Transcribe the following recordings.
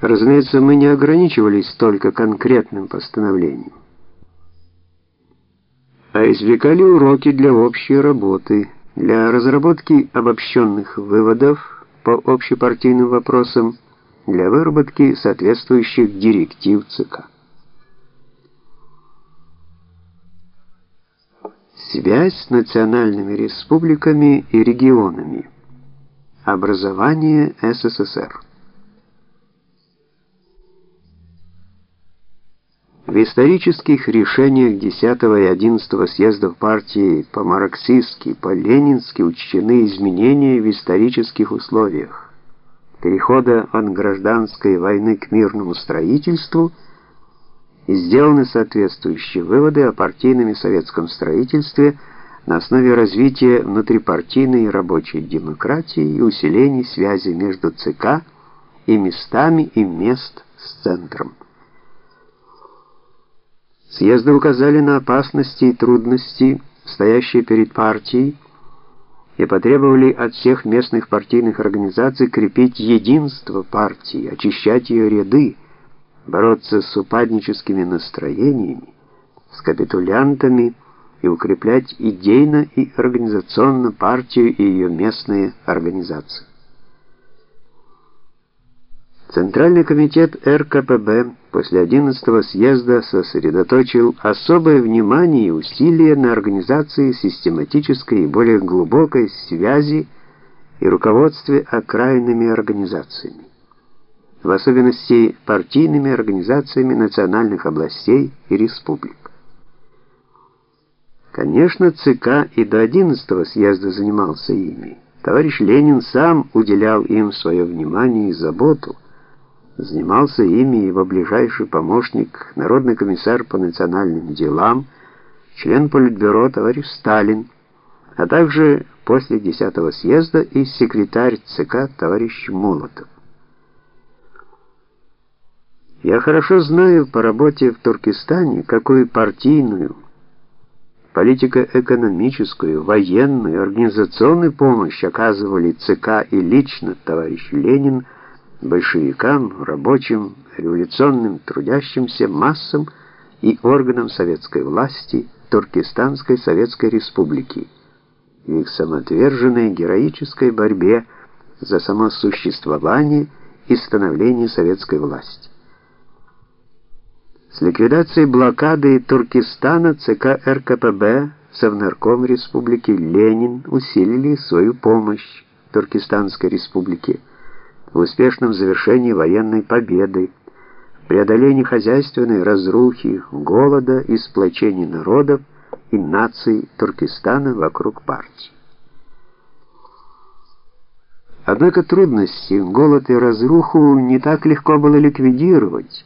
Разумеется, мы не ограничивались только конкретным постановлением, а извлекали уроки для общей работы, для разработки обобщенных выводов по общепартийным вопросам, для выработки соответствующих директив ЦК. Связь с национальными республиками и регионами. Образование СССР. В исторических решениях 10 и 11 съездов партии по-марксистски, по-ленински учтены изменения в исторических условиях, перехода от гражданской войны к мирному строительству и сделаны соответствующие выводы о партийном и советском строительстве на основе развития внутрипартийной и рабочей демократии и усиления связи между ЦК и местами и мест с центром. Съезды указали на опасности и трудности, стоящие перед партией, и потребовали от всех местных партийных организаций крепить единство партии, очищать ее ряды, бороться с упадническими настроениями, с капитулянтами и укреплять идейно и организационно партию и ее местные организации. Центральный комитет РКПБ после 11-го съезда сосредоточил особое внимание и усилия на организации систематической и более глубокой связи и руководстве окраинными организациями, в особенности партийными организациями национальных областей и республик. Конечно, ЦК и до 11-го съезда занимался ими. Товарищ Ленин сам уделял им свое внимание и заботу – занимался ими его ближайший помощник, народный комиссар по национальным делам, член Политбюро товарищ Сталин, а также после 10-го съезда и секретарь ЦК товарищ Молотов. Я хорошо знаю по работе в Туркестане, какую партийную, политико-экономическую, военную, организационную помощь оказывали ЦК и лично товарищ Ленин большевикам, рабочим, революционным трудящимся массам и органам советской власти Туркестанской Советской Республики в их самоотверженной героической борьбе за само существование и становление советской власти. С ликвидацией блокады Туркестана ЦК РКПБ Совнарком Республики Ленин усилили свою помощь Туркестанской Республике в успешном завершении военной победы, преодолении хозяйственной разрухи, голода и сплочении народов и наций Туркестана вокруг партии. Однако трудности, голод и разруху не так легко было ликвидировать,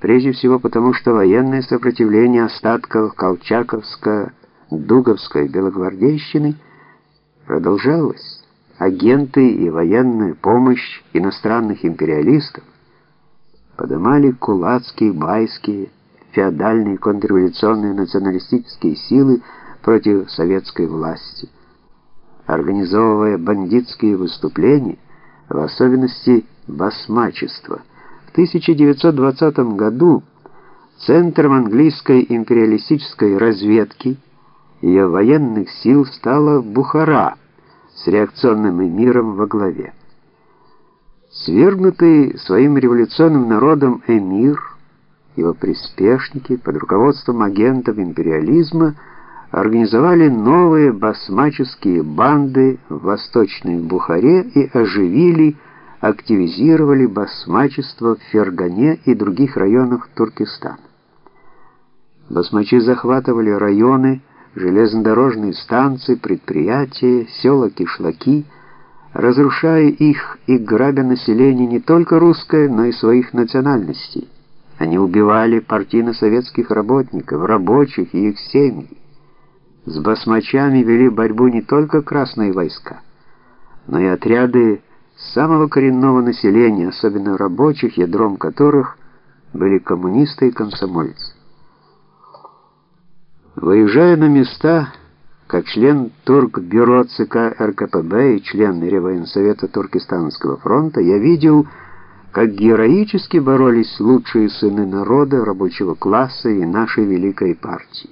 прежде всего потому, что военное сопротивление остатков Колчаковско-Дуговской белогвардейщины продолжалось агенты и военная помощь иностранных империалистов поднимали кулацкие, байские, феодальные контрреволюционные националистические силы против советской власти, организовывая бандитские выступления, в особенности басмачество. В 1920 году центром английской империалистической разведки ее военных сил стала Бухара – с реакционным эмиром во главе. Свергнутый своим революционным народом эмир, его приспешники под руководством агентов империализма организовали новые басмаческие банды в Восточной Бухаре и оживили, активизировали басмачество в Фергане и других районах Туркестана. Басмачи захватывали районы, железнодорожные станции, предприятия, села, кишлаки, разрушая их и грабя население не только русское, но и своих национальностей. Они убивали партийно-советских работников, рабочих и их семьи. С басмачами вели борьбу не только красные войска, но и отряды самого коренного населения, особенно рабочих, ядром которых были коммунисты и комсомольцы. Выезжая на места, как член Туркбюро ЦК РКПБ и член Реввоенсовета Туркестанского фронта, я видел, как героически боролись лучшие сыны народа, рабочего класса и нашей великой партии.